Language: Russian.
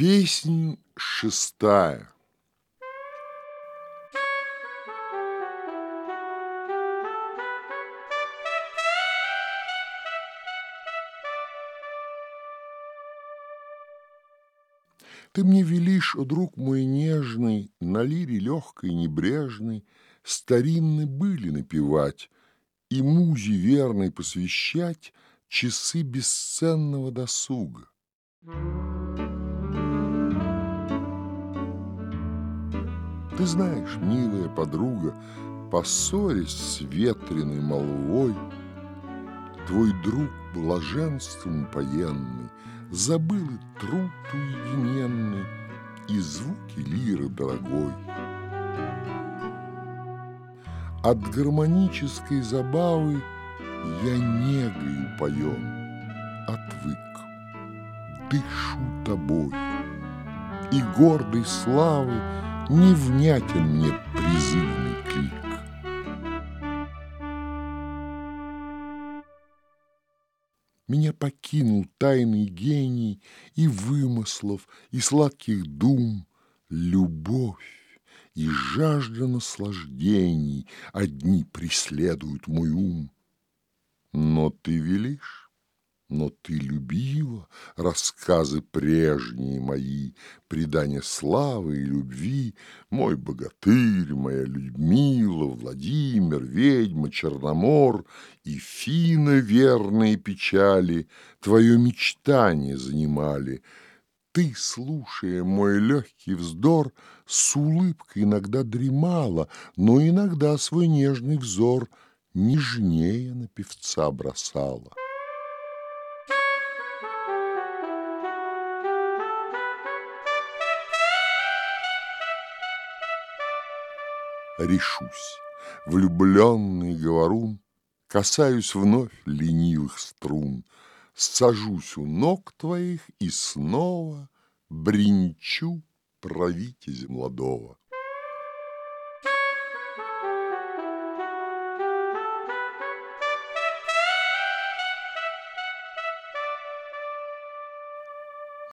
Песнь шестая. Ты мне велишь, о друг мой нежный, На лире легкой небрежной Старинны были напевать И музе верной посвящать Часы бесценного досуга. Ты знаешь, милая подруга, Поссорясь с ветреной молвой, Твой друг блаженством поенный Забыл и труд уединенный, И звуки лиры дорогой. От гармонической забавы Я негою поем, отвык, Дышу тобой, И гордой славы Невнятен мне призывный крик. Меня покинул тайный гений И вымыслов, и сладких дум, Любовь и жажда наслаждений Одни преследуют мой ум. Но ты велишь, но ты любила Рассказы прежние мои, Предания славы и любви, Мой богатырь, моя Людмила, Владимир, ведьма, Черномор И Фина верные печали Твое мечтание занимали. Ты, слушая мой легкий вздор, С улыбкой иногда дремала, Но иногда свой нежный взор Нежнее на певца бросала. Решусь. Влюбленный говорун, Касаюсь вновь ленивых струн, Сажусь у ног твоих и снова Бринчу про витязя молодого.